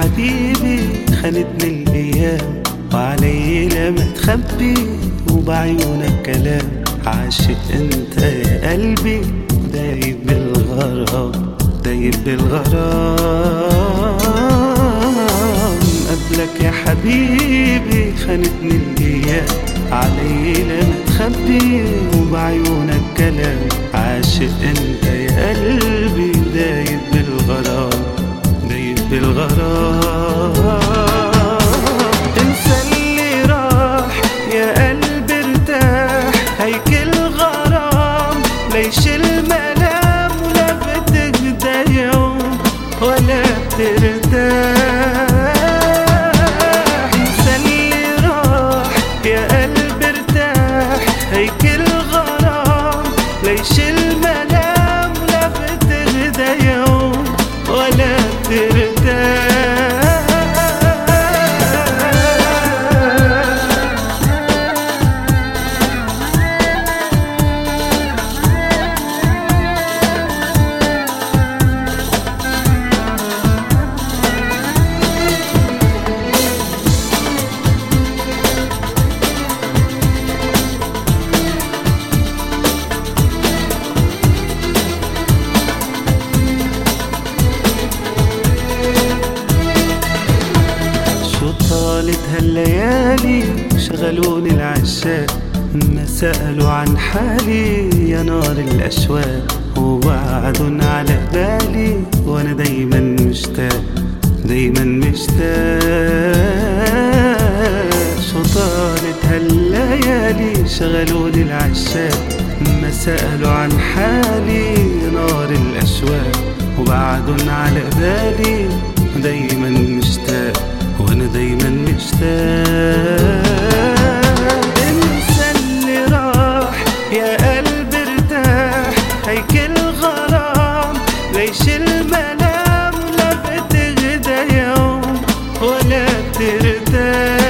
حبيبي خانتني الأيام وعلي لما تخبي وبعيونك كلام. عاشق أنت يا قلبي دايب بالغرام دايب بالغرام. قبلك يا حبيبي خانتني الأيام علي لما تخبي وبعيونك كلام. عاشق أنت يا قلبي. دايب طالت هالليالي شغلوني العشاق ما سألوا عن حالي يا نار الأشواق. وبعدن على بالي وأنا دايما مشتاق دايما مشتاق. شو طالت هالليالي شغلوني العشاق ما سألوا عن حالي يا نار الأشواق. وبعدن على بالي دايما مشتاق. مشتاق انسى اللي راح يا قلبي ارتاح هيكل غرام ليش لا بتغدى يوم ولا بترتاح؟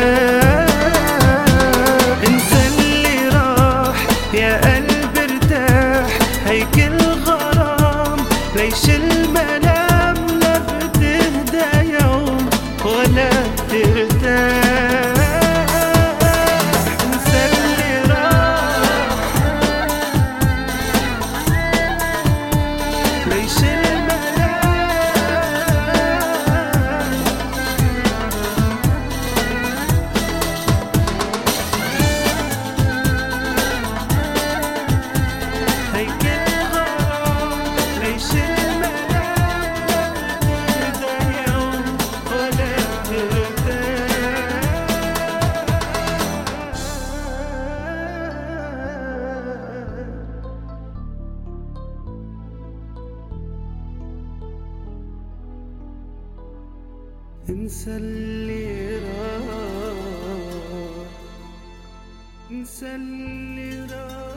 انسى اللي راح يا قلبي ارتاح هيكل غرام ليش انسى اللي راح انسى اللي راح